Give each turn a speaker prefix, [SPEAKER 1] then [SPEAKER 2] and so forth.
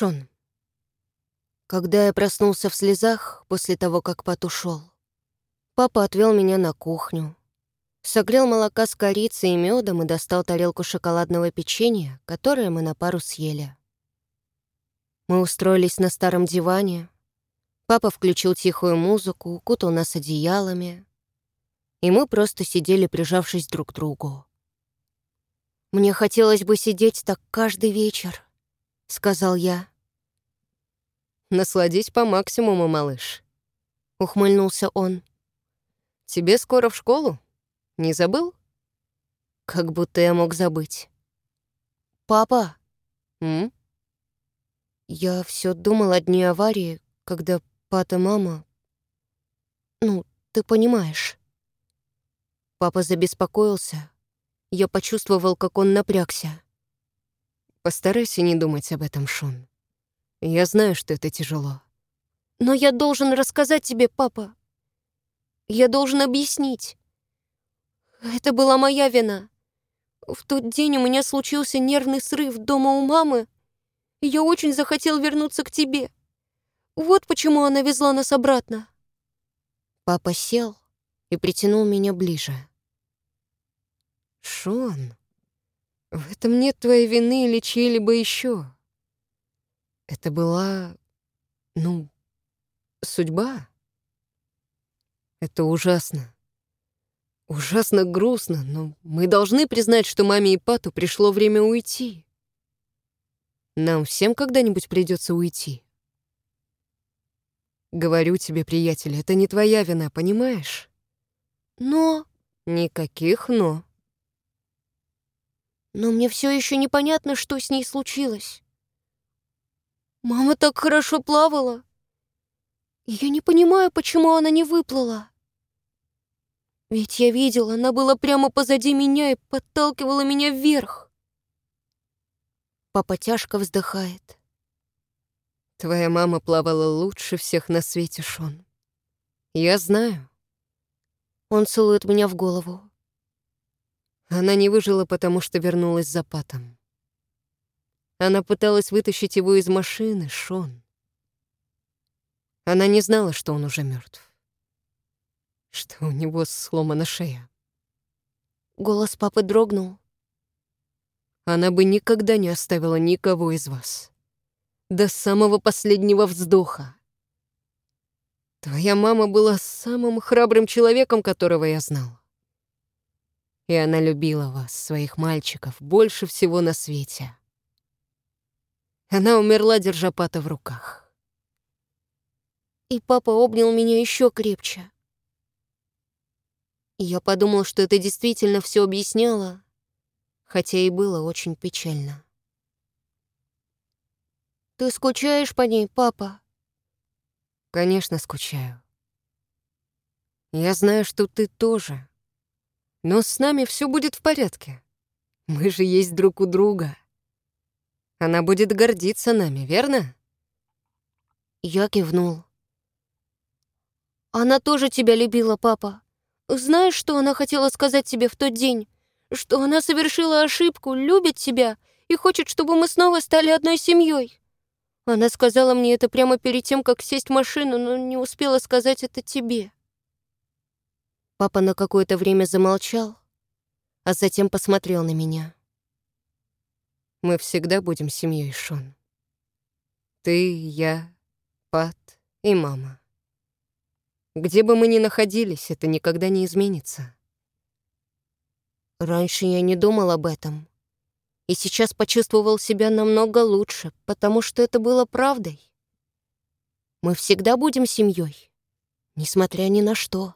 [SPEAKER 1] Шон, когда я проснулся в слезах после того, как Пат ушел, папа отвел меня на кухню, согрел молока с корицей и медом и достал тарелку шоколадного печенья, которое мы на пару съели. Мы устроились на старом диване. Папа включил тихую музыку, укутал нас одеялами. И мы просто сидели, прижавшись друг к другу. «Мне хотелось бы сидеть так каждый вечер», — сказал я.
[SPEAKER 2] «Насладись по максимуму, малыш», —
[SPEAKER 1] ухмыльнулся он.
[SPEAKER 2] «Тебе скоро в школу? Не забыл?»
[SPEAKER 1] Как будто я мог забыть. «Папа!»
[SPEAKER 2] «М?»
[SPEAKER 1] Я все думал о дне аварии, когда папа и мама... Ну, ты понимаешь. Папа забеспокоился. Я почувствовал, как он напрягся.
[SPEAKER 2] Постарайся не думать об этом, Шон. Я знаю, что это тяжело.
[SPEAKER 1] Но я должен рассказать тебе, папа. Я должен объяснить. Это была моя вина. В тот день у меня случился нервный срыв дома у мамы, я очень захотел вернуться к тебе. Вот почему она везла нас обратно». Папа сел и притянул меня ближе.
[SPEAKER 2] «Шон, в этом нет твоей вины или чьей-либо еще. Это была, ну, судьба. Это ужасно. Ужасно грустно, но мы должны признать, что маме и Пату пришло время уйти. Нам всем когда-нибудь придется уйти. Говорю тебе, приятель, это не твоя вина, понимаешь?
[SPEAKER 1] Но...
[SPEAKER 2] Никаких «но».
[SPEAKER 1] Но мне все еще непонятно, что с ней случилось. Мама так хорошо плавала. Я не понимаю, почему она не выплыла. Ведь я видела, она была прямо позади меня и подталкивала меня вверх. Папа тяжко вздыхает.
[SPEAKER 2] Твоя мама плавала лучше всех на свете, Шон. Я знаю.
[SPEAKER 1] Он целует меня в голову.
[SPEAKER 2] Она не выжила, потому что вернулась за патом. Она пыталась вытащить его из машины, Шон. Она не знала, что он уже мертв, что у него сломана шея.
[SPEAKER 1] Голос папы дрогнул.
[SPEAKER 2] Она бы никогда не оставила никого из вас. До самого последнего вздоха. Твоя мама была самым храбрым человеком, которого я знал. И она любила вас, своих мальчиков, больше всего на свете. Она умерла, держа Пата в руках.
[SPEAKER 1] И папа обнял меня еще крепче. я подумал, что это действительно все объясняло, хотя и было очень печально. «Ты скучаешь по ней, папа?»
[SPEAKER 2] «Конечно, скучаю. Я знаю, что ты тоже. Но с нами все будет в порядке. Мы же есть друг у друга. Она будет гордиться нами, верно?»
[SPEAKER 1] Я кивнул. «Она тоже тебя любила, папа. Знаешь, что она хотела сказать тебе в тот день? что она совершила ошибку, любит тебя и хочет, чтобы мы снова стали одной семьей. Она сказала мне это прямо перед тем, как сесть в машину, но не успела сказать это тебе. Папа на какое-то время замолчал, а затем посмотрел на меня.
[SPEAKER 2] Мы всегда будем семьей, Шон. Ты, я, Пат и мама. Где бы мы ни находились, это никогда не изменится.
[SPEAKER 1] Раньше я не думал об этом. И сейчас почувствовал себя намного лучше, потому что это было правдой. Мы всегда будем семьей, несмотря ни на что.